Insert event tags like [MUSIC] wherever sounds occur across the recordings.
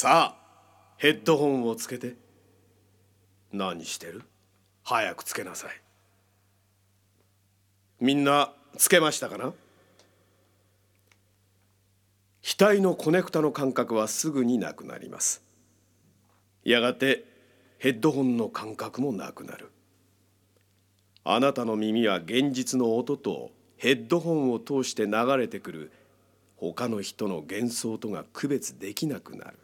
さあヘッドホンをつけて。何してる？早くつけなさい。みんなつけましたかな？額のコネクタの感覚はすぐになくなります。やがてヘッドホンの感覚もなくなる。あなたの耳は現実の音とヘッドホンを通して流れてくる他の人の幻想とが区別できなくなる。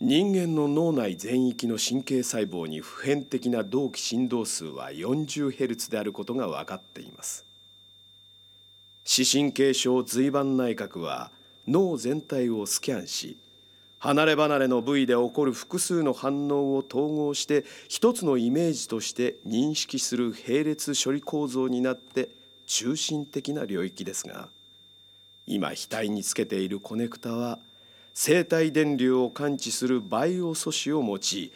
人間の脳内全域の神経細胞に普遍的な同期振動数は 40Hz であることが分かっています。視神経症髄板内核は脳全体をスキャンし離れ離れの部位で起こる複数の反応を統合して一つのイメージとして認識する並列処理構造になって中心的な領域ですが今額につけているコネクタは生体電流を感知するバイオ素子を用い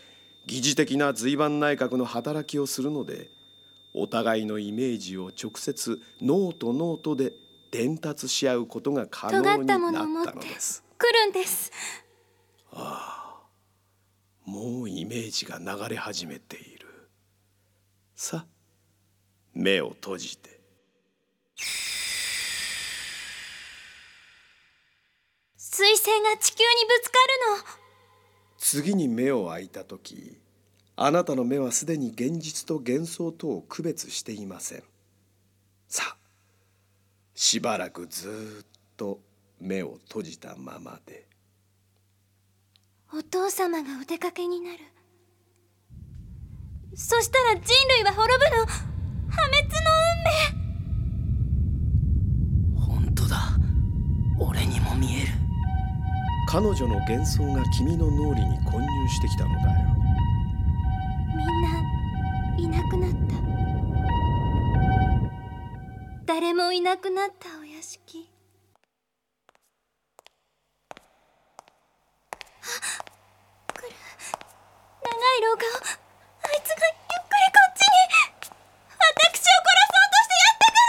疑似的な髄板内核の働きをするのでお互いのイメージを直接脳と脳とで伝達し合うことが可能になったのです。来るんです。ああもうイメージが流れ始めている。さ目を閉じて星が地球にぶつかるの。次に目を開いた時あなたの目はすでに現実と幻想とを区別していません。さあしばらくずっと目を閉じたままで。お父様がお出かけになる。そしたら人類は滅ぶの。破滅彼女の幻想が君の脳裏に混入してきたのだよ。みんないなくなった。誰もいなくなったお屋敷。あ来る。長い廊下を。あいつがゆっくりこっちに。私を殺そうとしてやってく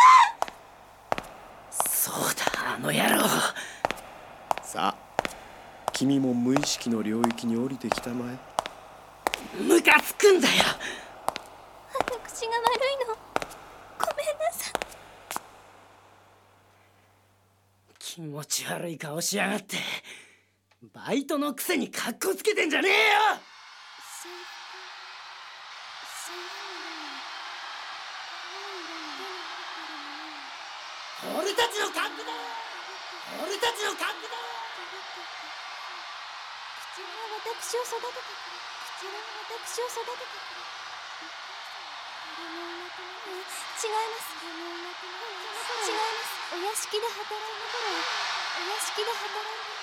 る。そうだあの野郎。さあ君も無意識の領域に降りてきたまえ。ムカつくんだよ。私が悪いの。ごめんなさい。気持ち悪い顔しやがって。バイトのくせにカッコつけてんじゃねえよ。俺たちのカップだ俺たちのカップだ口は私を育ててくれ口は私を育ててくれ違います違いますお屋敷で働いた頃お屋敷で働い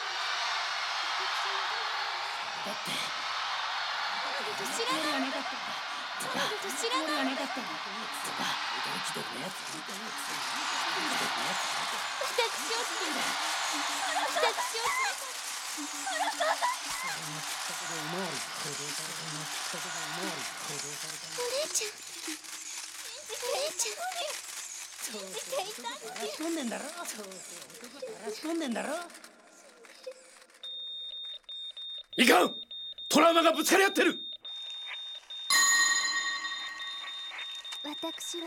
だってた知らないなかったんだ知らないなかったんだとか驚きどのやつ私を連れ私を連れお姉ちゃんお姉ちゃん信じていたのらし込んでんだろ男らし込んでんだろいかんトラウマがぶつかり合ってる私は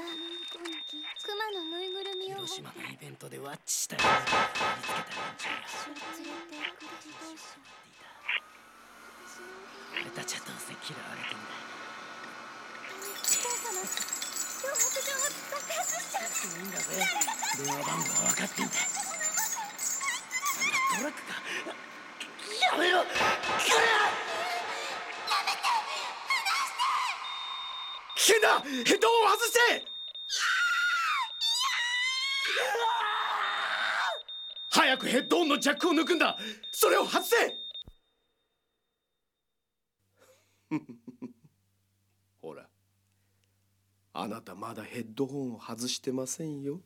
熊のぬいぐるみを広島のイベントでワッチした嫌われて。んだお父様脅迫状が。爆発しちゃういいんだぜ電話番号は分かって。んだなんだトラックかやめろこ危険だヘッドホンを外して。早くヘッドホンのジャックを抜くんだそれを外せ [LAUGHS] ほらあなたまだヘッドホンを外してませんよ。